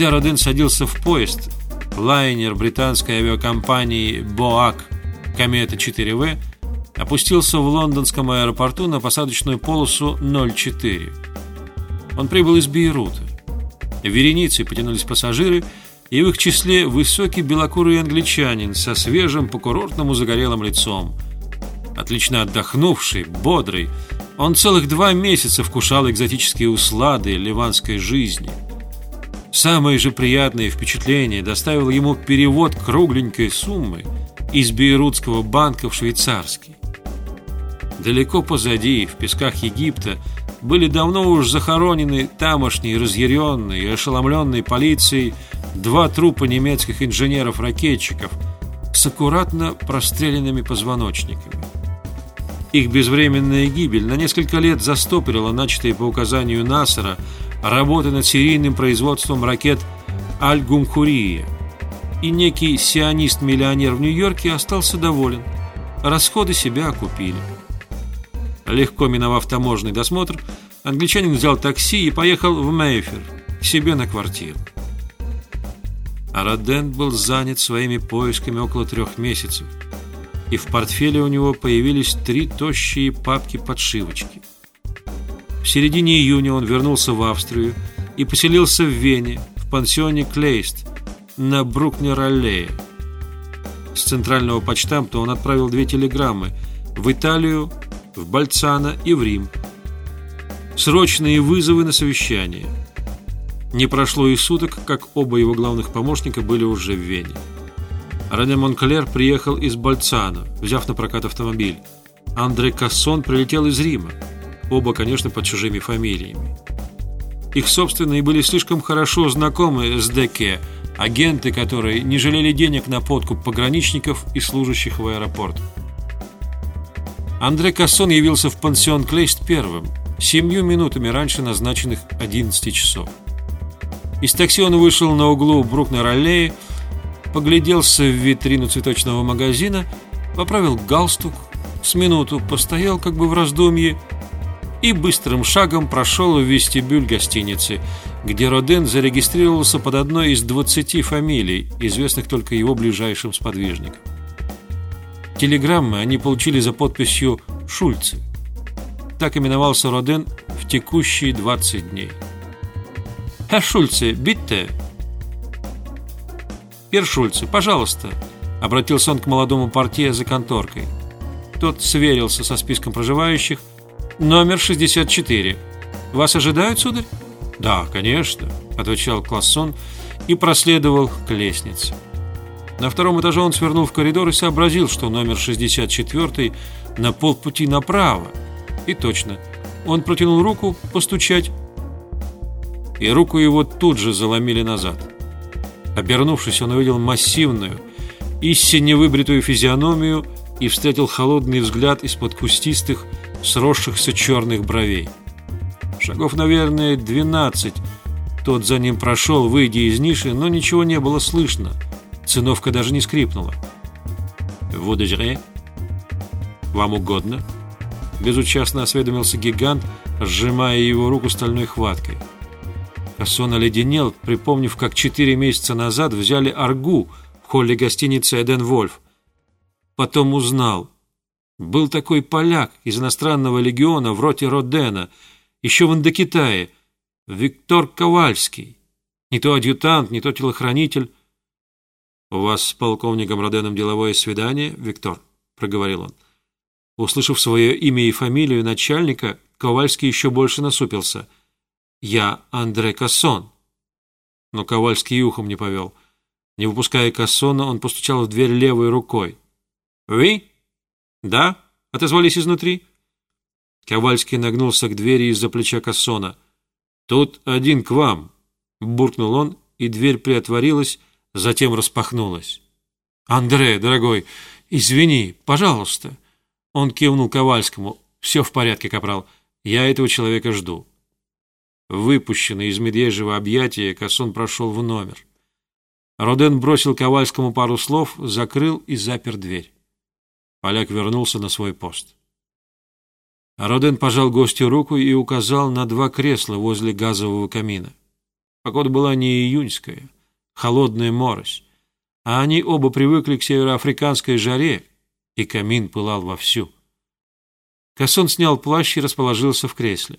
Когда Роден садился в поезд, лайнер британской авиакомпании «Боак» «Комета-4В» опустился в лондонском аэропорту на посадочную полосу 04. Он прибыл из Бейрута. В веренице потянулись пассажиры, и в их числе высокий белокурый англичанин со свежим по-курортному загорелым лицом. Отлично отдохнувший, бодрый, он целых два месяца вкушал экзотические услады ливанской жизни. Самое же приятное впечатление доставил ему перевод кругленькой суммы из Бейрутского банка в швейцарский. Далеко позади, в песках Египта, были давно уж захоронены тамошние разъяренные и ошеломленные полицией два трупа немецких инженеров-ракетчиков с аккуратно простреленными позвоночниками. Их безвременная гибель на несколько лет застопорила начатые по указанию Насара работы над серийным производством ракет «Аль-Гумхурия», и некий сионист-миллионер в Нью-Йорке остался доволен. Расходы себя окупили. Легко миновав таможенный досмотр, англичанин взял такси и поехал в Мейфер, к себе на квартиру. А Роден был занят своими поисками около трех месяцев, и в портфеле у него появились три тощие папки-подшивочки. В середине июня он вернулся в Австрию и поселился в Вене, в пансионе Клейст, на Брукнер-аллее. С центрального почтамта он отправил две телеграммы в Италию, в Бальцано и в Рим. Срочные вызовы на совещание. Не прошло и суток, как оба его главных помощника были уже в Вене. Рене Монклер приехал из Бальцано, взяв на прокат автомобиль. Андре Кассон прилетел из Рима. Оба, конечно, под чужими фамилиями. Их собственные были слишком хорошо знакомы с Деке, агенты, которые не жалели денег на подкуп пограничников и служащих в аэропорт. Андре Кассон явился в пансион Клейст первым, семью минутами раньше назначенных 11 часов. Из такси он вышел на углу Брукнер-аллеи, погляделся в витрину цветочного магазина, поправил галстук, с минуту постоял как бы в раздумье и быстрым шагом прошел в вестибюль гостиницы, где Роден зарегистрировался под одной из 20 фамилий, известных только его ближайшим сподвижникам. Телеграммы они получили за подписью «Шульцы». Так именовался Роден в текущие 20 дней. «Herr Шульце, битте!» «Пер Шульце, пожалуйста!» — обратился он к молодому портье за конторкой. Тот сверился со списком проживающих. «Номер 64. Вас ожидают, сударь?» «Да, конечно», — отвечал Классон и проследовал к лестнице. На втором этаже он свернул в коридор и сообразил, что номер 64 на полпути направо. И точно, он протянул руку постучать, и руку его тут же заломили назад. Обернувшись, он увидел массивную, истинно выбритую физиономию и встретил холодный взгляд из-под кустистых, сросшихся черных бровей. Шагов, наверное, двенадцать. Тот за ним прошел, выйдя из ниши, но ничего не было слышно – Циновка даже не скрипнула. «Водежре? Вам угодно?» Безучастно осведомился гигант, сжимая его руку стальной хваткой. Кассон оледенел, припомнив, как четыре месяца назад взяли аргу в холле гостиницы «Эден Вольф». Потом узнал. Был такой поляк из иностранного легиона в роте Родена, еще в Индокитае, Виктор Ковальский. Не то адъютант, не то телохранитель, «У вас с полковником Роденом деловое свидание, Виктор?» — проговорил он. Услышав свое имя и фамилию начальника, Ковальский еще больше насупился. «Я Андре Кассон». Но Ковальский ухом не повел. Не выпуская Кассона, он постучал в дверь левой рукой. «Вы?» «Да?» — отозвались изнутри. Ковальский нагнулся к двери из-за плеча Кассона. «Тут один к вам», — буркнул он, и дверь приотворилась, затем распахнулась. «Андре, дорогой, извини, пожалуйста!» Он кивнул Ковальскому. «Все в порядке, капрал. Я этого человека жду». Выпущенный из медвежьего объятия, Кассон прошел в номер. Роден бросил Ковальскому пару слов, закрыл и запер дверь. Поляк вернулся на свой пост. Роден пожал гостю руку и указал на два кресла возле газового камина. Погода была не июньская, холодная морось, а они оба привыкли к североафриканской жаре, и камин пылал вовсю. Кассон снял плащ и расположился в кресле.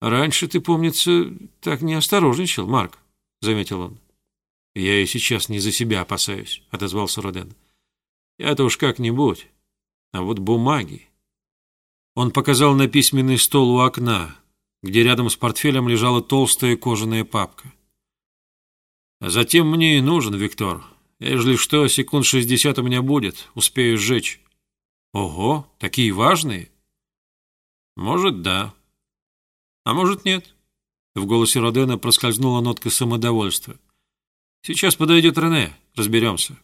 «Раньше ты, помнится, так не осторожничал, Марк», — заметил он. «Я и сейчас не за себя опасаюсь», — отозвался Роден. «Я-то уж как-нибудь. А вот бумаги...» Он показал на письменный стол у окна, где рядом с портфелем лежала толстая кожаная папка. «А затем мне и нужен, Виктор. Ежели что, секунд шестьдесят у меня будет, успею сжечь». «Ого, такие важные?» «Может, да. А может, нет». В голосе Родена проскользнула нотка самодовольства. «Сейчас подойдет Рене, разберемся».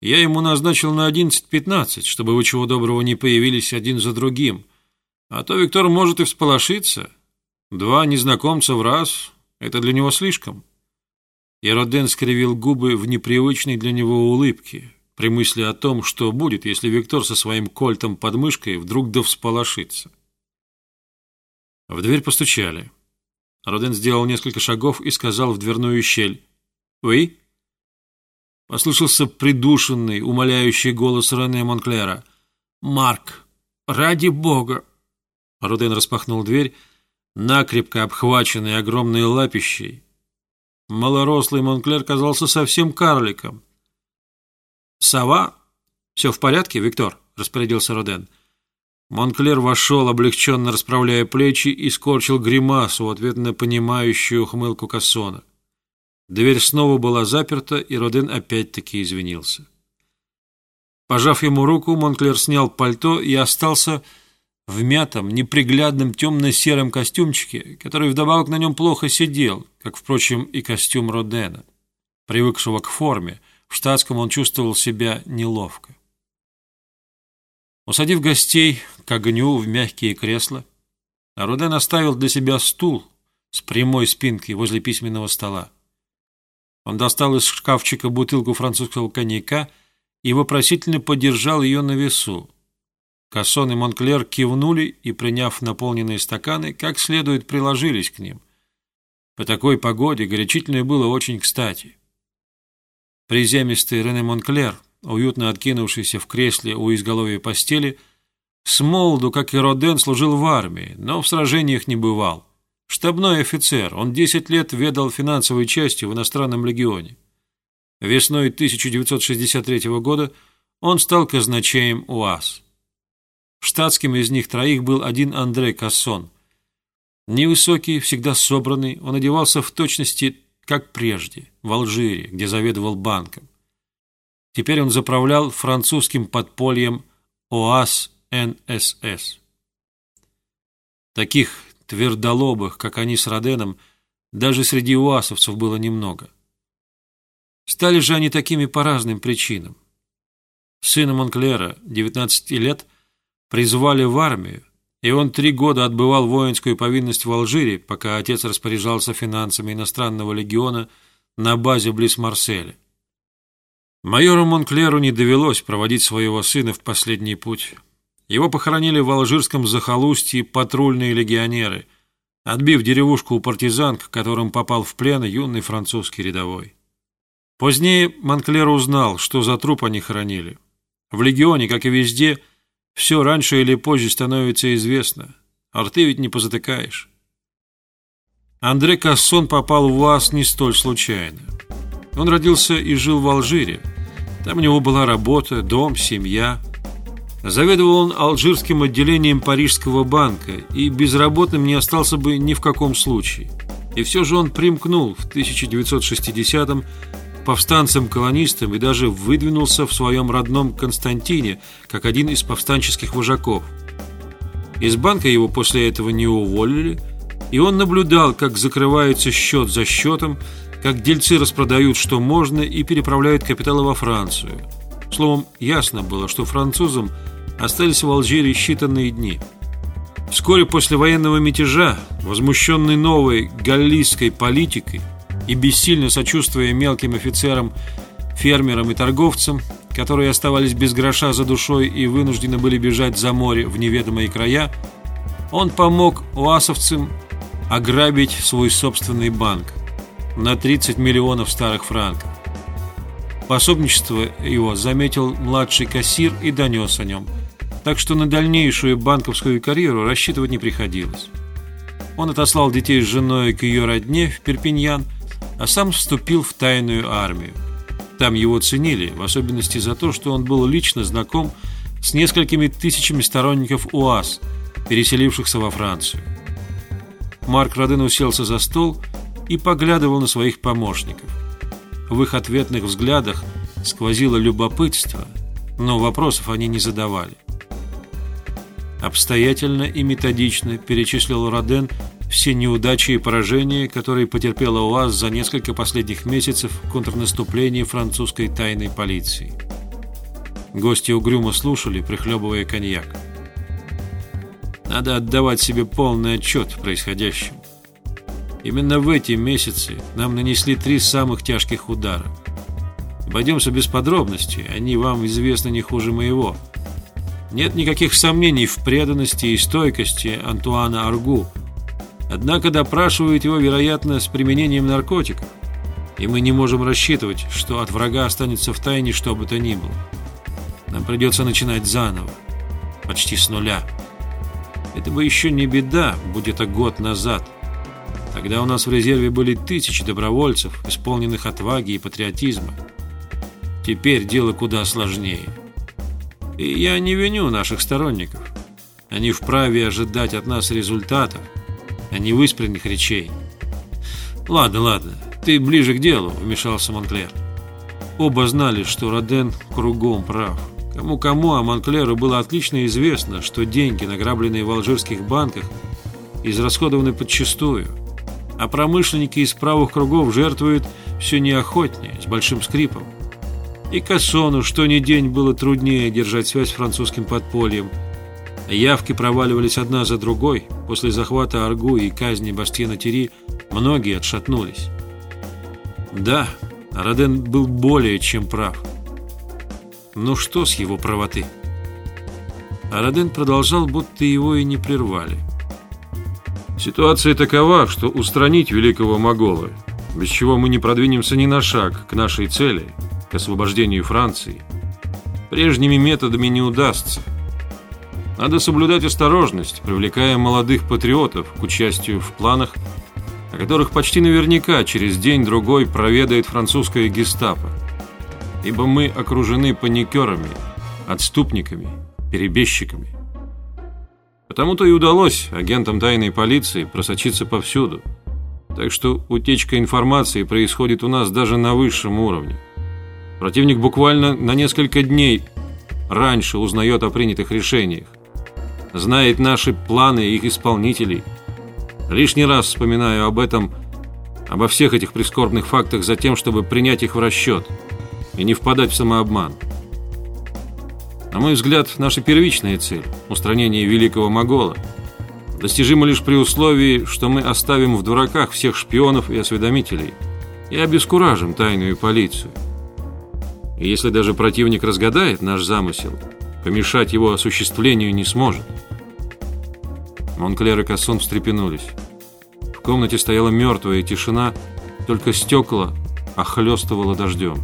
Я ему назначил на 11.15, чтобы вы чего доброго не появились один за другим. А то Виктор может и всполошиться. Два незнакомца в раз — это для него слишком. И Роден скривил губы в непривычной для него улыбке при мысли о том, что будет, если Виктор со своим кольтом под мышкой вдруг да всполошится. В дверь постучали. Роден сделал несколько шагов и сказал в дверную щель «Вы?» Послышался придушенный, умоляющий голос Рене Монклера. «Марк, ради бога!» Роден распахнул дверь, накрепко обхваченный огромной лапищей. Малорослый Монклер казался совсем карликом. «Сова? Все в порядке, Виктор?» — распорядился Роден. Монклер вошел, облегченно расправляя плечи, и скорчил гримасу в ответ на понимающую ухмылку Кассона. Дверь снова была заперта, и Роден опять-таки извинился. Пожав ему руку, Монклер снял пальто и остался в мятом, неприглядном темно-сером костюмчике, который вдобавок на нем плохо сидел, как, впрочем, и костюм Родена. Привыкшего к форме, в штатском он чувствовал себя неловко. Усадив гостей к огню в мягкие кресла, Роден оставил для себя стул с прямой спинкой возле письменного стола. Он достал из шкафчика бутылку французского коньяка и вопросительно подержал ее на весу. Кассон и Монклер кивнули и, приняв наполненные стаканы, как следует приложились к ним. По такой погоде горячительное было очень кстати. Приземистый Рене Монклер, уютно откинувшийся в кресле у изголовья постели, с молоду, как и Роден, служил в армии, но в сражениях не бывал. Штабной офицер, он 10 лет ведал финансовой частью в иностранном легионе. Весной 1963 года он стал казначеем УАЗ. Штатским из них троих был один Андрей Кассон. Невысокий, всегда собранный, он одевался в точности, как прежде, в Алжире, где заведовал банком. Теперь он заправлял французским подпольем ОАС НСС. Таких твердолобых, как они с Роденом, даже среди уасовцев было немного. Стали же они такими по разным причинам. Сына Монклера, 19 лет, призвали в армию, и он три года отбывал воинскую повинность в Алжире, пока отец распоряжался финансами иностранного легиона на базе близ Марселя. Майору Монклеру не довелось проводить своего сына в последний путь. Его похоронили в алжирском захолустье патрульные легионеры, отбив деревушку у партизан, к которым попал в плен юный французский рядовой. Позднее Монклер узнал, что за труп они хоронили. В легионе, как и везде, все раньше или позже становится известно. А рты ведь не позатыкаешь. Андре Кассон попал в ВАЗ не столь случайно. Он родился и жил в Алжире. Там у него была работа, дом, семья – Заведовал он алжирским отделением Парижского банка и безработным не остался бы ни в каком случае. И все же он примкнул в 1960-м повстанцам-колонистам и даже выдвинулся в своем родном Константине как один из повстанческих вожаков. Из банка его после этого не уволили, и он наблюдал, как закрывается счет за счетом, как дельцы распродают что можно и переправляют капиталы во Францию. Словом, ясно было, что французам – остались в Алжире считанные дни. Вскоре после военного мятежа, возмущенный новой галлийской политикой и бессильно сочувствуя мелким офицерам, фермерам и торговцам, которые оставались без гроша за душой и вынуждены были бежать за море в неведомые края, он помог уасовцам ограбить свой собственный банк на 30 миллионов старых франков. Пособничество его заметил младший кассир и донес о нем, так что на дальнейшую банковскую карьеру рассчитывать не приходилось. Он отослал детей с женой к ее родне в Перпиньян, а сам вступил в тайную армию. Там его ценили, в особенности за то, что он был лично знаком с несколькими тысячами сторонников УАЗ, переселившихся во Францию. Марк Роден уселся за стол и поглядывал на своих помощников. В их ответных взглядах сквозило любопытство, но вопросов они не задавали. Обстоятельно и методично перечислил Роден все неудачи и поражения, которые потерпела УАЗ за несколько последних месяцев контрнаступления французской тайной полиции. Гости угрюмо слушали, прихлебывая коньяк. Надо отдавать себе полный отчет в происходящем. Именно в эти месяцы нам нанесли три самых тяжких удара. Обойдемся без подробностей, они вам известны не хуже моего. Нет никаких сомнений в преданности и стойкости Антуана Аргу – Однако допрашивают его, вероятно, с применением наркотиков. И мы не можем рассчитывать, что от врага останется в тайне что бы то ни было. Нам придется начинать заново, почти с нуля. Это бы еще не беда, будь это год назад. Тогда у нас в резерве были тысячи добровольцев, исполненных отваги и патриотизма. Теперь дело куда сложнее. И я не виню наших сторонников. Они вправе ожидать от нас результатов, а не выспренних речей. «Ладно, ладно, ты ближе к делу», — вмешался Монклер. Оба знали, что Роден кругом прав. Кому-кому, а Монклеру было отлично известно, что деньги, награбленные в алжирских банках, израсходованы подчистую, а промышленники из правых кругов жертвуют все неохотнее, с большим скрипом. И Кассону что ни день было труднее держать связь с французским подпольем – Явки проваливались одна за другой. После захвата Аргу и казни Бастьена Тири многие отшатнулись. Да, Роден был более чем прав. Но что с его правоты? А Роден продолжал, будто его и не прервали. Ситуация такова, что устранить великого Могола, без чего мы не продвинемся ни на шаг к нашей цели, к освобождению Франции, прежними методами не удастся. Надо соблюдать осторожность, привлекая молодых патриотов к участию в планах, о которых почти наверняка через день-другой проведает французская гестапо. Ибо мы окружены паникерами, отступниками, перебежчиками. Потому-то и удалось агентам тайной полиции просочиться повсюду. Так что утечка информации происходит у нас даже на высшем уровне. Противник буквально на несколько дней раньше узнает о принятых решениях знает наши планы и их исполнителей. Лишний раз вспоминаю об этом, обо всех этих прискорбных фактах за тем, чтобы принять их в расчет и не впадать в самообман. На мой взгляд, наша первичная цель – устранение великого Могола – достижима лишь при условии, что мы оставим в дураках всех шпионов и осведомителей и обескуражим тайную полицию. И если даже противник разгадает наш замысел – помешать его осуществлению не сможет. Монклер и Кассон встрепенулись. В комнате стояла мертвая тишина, только стекла охлестывало дождем.